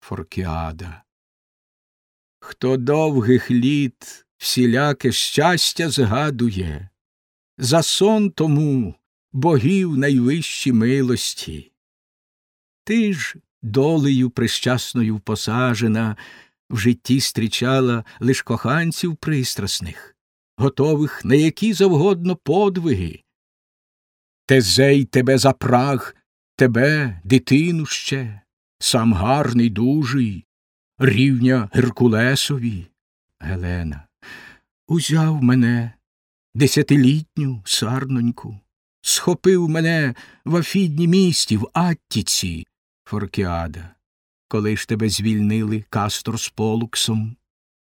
Форкіада. Хто довгих літ всіляке щастя згадує, за сон тому богів найвищі милості. Ти ж долею прищасною посажена, в житті стрічала лиш коханців пристрасних, готових на які завгодно подвиги. Тезей тебе запраг, тебе, дитину ще, сам гарний, дужий, рівня Геркулесові. Гелена, узяв мене, десятилітню сарноньку, схопив мене в Афідні місті, в Аттіці, Форкіада, коли ж тебе звільнили Кастор з Полуксом,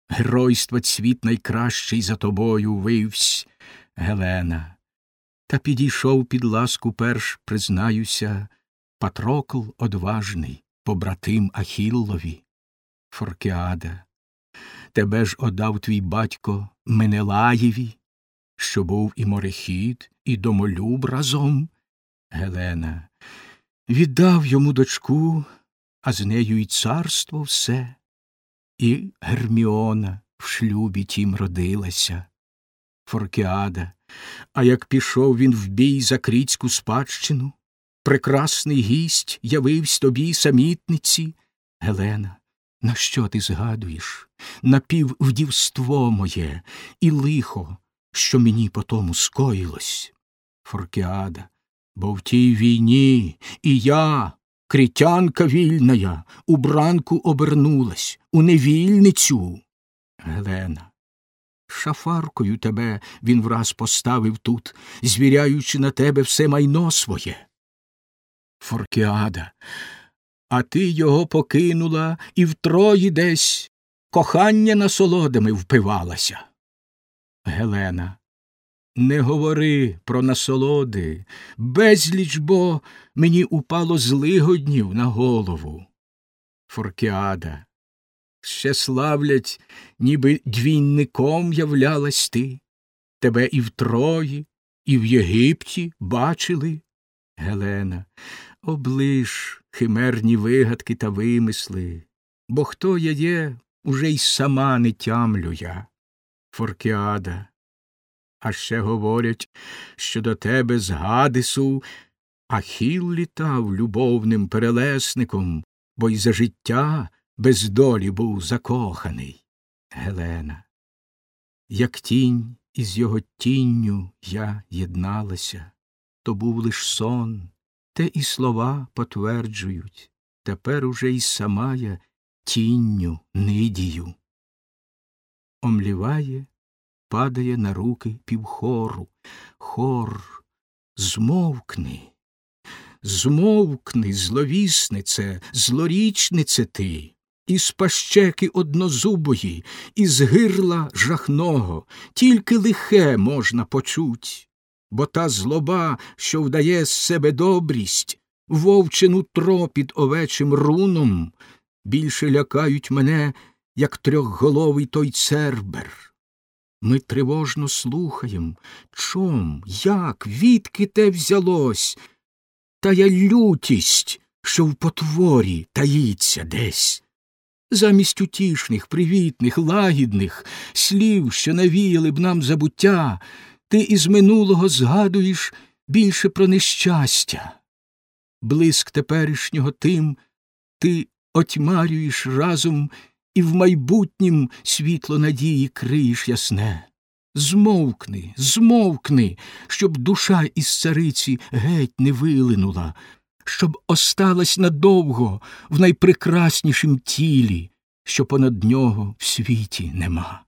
геройства цвіт найкращий за тобою вивсь, Гелена. Та підійшов під ласку перш, признаюся, Патрокл одважний, побратим Ахіллові, Форкіада. Тебе ж одав твій батько Менелаєві, що був і морехід, і домолюб разом. Гелена віддав йому дочку, а з нею й царство все, і Герміона в шлюбі тім родилася. Форкіада, а як пішов він в бій за кріцьку спадщину, прекрасний гість явився тобі самітниці, Гелена. На що ти згадуєш? Напіввдівство моє і лихо, що мені потому скоїлось. Форкіада, бо в тій війні і я, критянка вільная, у бранку обернулась, у невільницю. Гелена, шафаркою тебе він враз поставив тут, звіряючи на тебе все майно своє. Форкіада, а ти його покинула і втрої десь кохання насолодами впивалася. Гелена, не говори про насолоди, безліч бо мені упало злигоднів на голову. Форкіада, ще славлять, ніби двійником являлась ти. Тебе і в Трої, і в Єгипті бачили. Гелена, облиш химерні вигадки та вимисли, бо хто я є, уже й сама не тямлю я. Форкіада. А ще говорять, що до тебе з Гадису Ахіл літав любовним перелесником, бо й за життя без долі був закоханий. Гелена. Як тінь із його тінню я єдналася, то був лиш сон, те і слова потверджують. Тепер уже й сама я тінню нидію. Омліває, падає на руки півхору. Хор, змовкни, змовкни, зловіснице, злорічнице ти, із пащеки однозубої, із гирла жахного, тільки лихе можна почуть, бо та злоба, що вдає з себе добрість, вовчину тро під овечим руном, більше лякають мене, як трьохголовий той цербер. Ми тривожно слухаєм, чом, як, відки те взялось, та я лютість, що в потворі таїться десь. Замість утішних, привітних, лагідних слів, що навіяли б нам забуття, ти із минулого згадуєш більше про нещастя. Блиск теперішнього тим ти отьмарюєш разом і в майбутнім світло надії криєш ясне. Змовкни, змовкни, щоб душа із цариці геть не вилинула, щоб осталась надовго в найпрекраснішім тілі, що понад нього в світі нема.